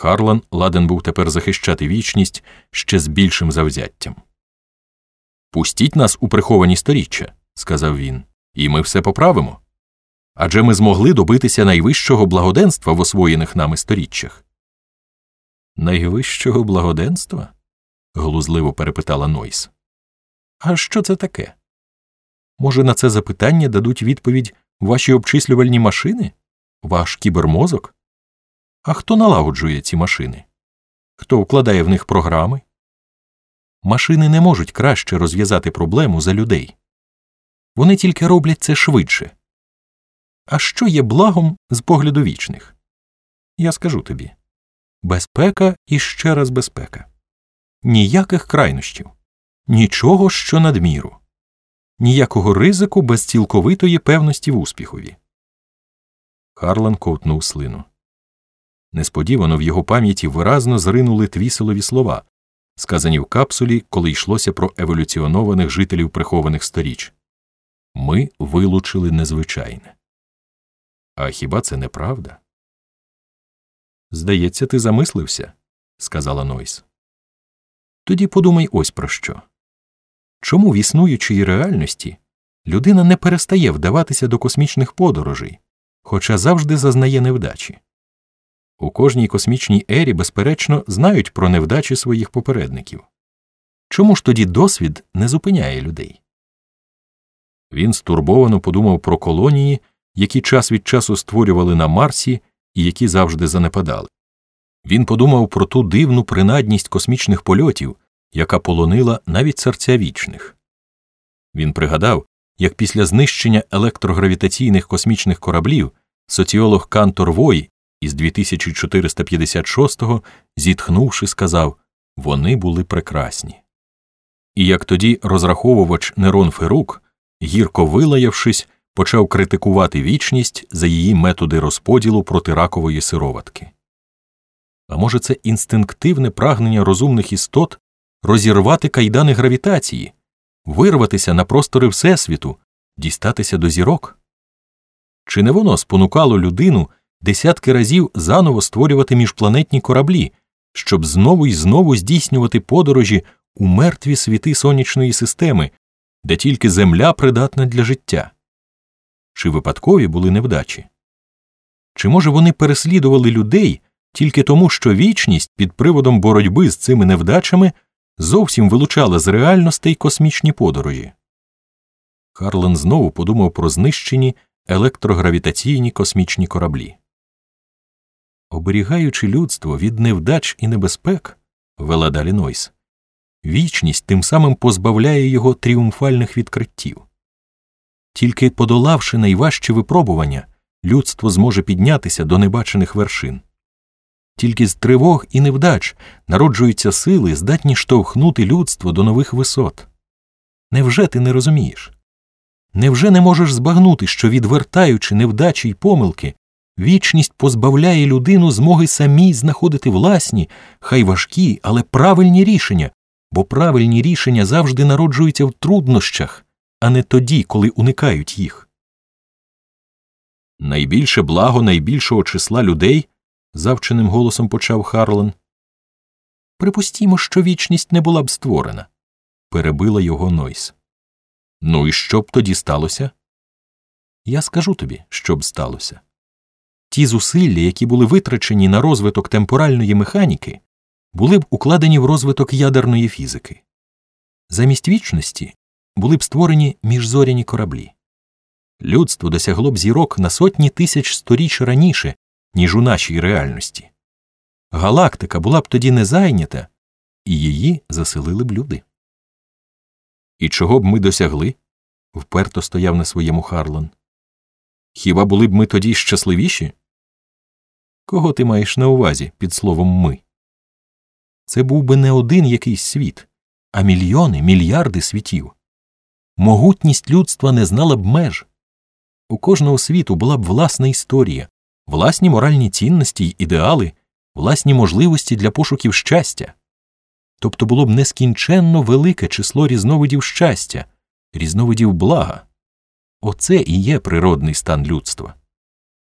Харлан ладен був тепер захищати вічність ще з більшим завзяттям. Пустіть нас у приховані сторіччя, сказав він, і ми все поправимо. Адже ми змогли добитися найвищого благоденства в освоєних нами сторіччях. Найвищого благоденства? глузливо перепитала Нойс. А що це таке? Може, на це запитання дадуть відповідь ваші обчислювальні машини? Ваш кібермозок? А хто налагоджує ці машини? Хто вкладає в них програми? Машини не можуть краще розв'язати проблему за людей. Вони тільки роблять це швидше. А що є благом з погляду вічних? Я скажу тобі безпека і ще раз безпека. Ніяких крайнощів, нічого, що надміру, ніякого ризику без цілковитої певності в успіхові. Харлан ковтнув слину. Несподівано в його пам'яті виразно зринули Твіселові слова, сказані в капсулі, коли йшлося про еволюціонованих жителів прихованих сторіч. Ми вилучили незвичайне. А хіба це неправда? Здається, ти замислився, сказала Нойс. Тоді подумай ось про що. Чому в існуючій реальності людина не перестає вдаватися до космічних подорожей, хоча завжди зазнає невдачі? У кожній космічній ері, безперечно, знають про невдачі своїх попередників. Чому ж тоді досвід не зупиняє людей? Він стурбовано подумав про колонії, які час від часу створювали на Марсі і які завжди занепадали. Він подумав про ту дивну принадність космічних польотів, яка полонила навіть серця вічних. Він пригадав, як після знищення електрогравітаційних космічних кораблів соціолог Кантор Вой із 2456-го, зітхнувши, сказав вони були прекрасні. І як тоді розраховувач Нерон Ферук, гірко вилаявшись, почав критикувати вічність за її методи розподілу протиракової сироватки. А може, це інстинктивне прагнення розумних істот розірвати кайдани гравітації, вирватися на простори Всесвіту, дістатися до зірок? Чи не воно спонукало людину десятки разів заново створювати міжпланетні кораблі, щоб знову і знову здійснювати подорожі у мертві світи сонячної системи, де тільки Земля придатна для життя? Чи випадкові були невдачі? Чи може вони переслідували людей тільки тому, що вічність під приводом боротьби з цими невдачами зовсім вилучала з реальностей космічні подорожі? Харлен знову подумав про знищені електрогравітаційні космічні кораблі. Оберігаючи людство від невдач і небезпек, вела далі Нойс, вічність тим самим позбавляє його тріумфальних відкриттів. Тільки подолавши найважчі випробування, людство зможе піднятися до небачених вершин. Тільки з тривог і невдач народжуються сили, здатні штовхнути людство до нових висот. Невже ти не розумієш? Невже не можеш збагнути, що, відвертаючи невдачі й помилки, вічність позбавляє людину змоги самій знаходити власні, хай важкі, але правильні рішення, бо правильні рішення завжди народжуються в труднощах а не тоді, коли уникають їх. Найбільше благо найбільшого числа людей, завченим голосом почав Харлан. Припустімо, що вічність не була б створена, перебила його Нойс. Ну і що б тоді сталося? Я скажу тобі, що б сталося. Ті зусилля, які були витрачені на розвиток темпоральної механіки, були б укладені в розвиток ядерної фізики. Замість вічності були б створені міжзоряні кораблі. Людство досягло б зірок на сотні тисяч сторіч раніше, ніж у нашій реальності. Галактика була б тоді не зайнята, і її заселили б люди. І чого б ми досягли? вперто стояв на своєму Харлан. Хіба були б ми тоді щасливіші? Кого ти маєш на увазі під словом ми? Це був би не один якийсь світ, а мільйони, мільярди світів могутність людства не знала б меж. У кожного світу була б власна історія, власні моральні цінності й ідеали, власні можливості для пошуків щастя. Тобто було б нескінченно велике число різновидів щастя, різновидів блага. Оце і є природний стан людства.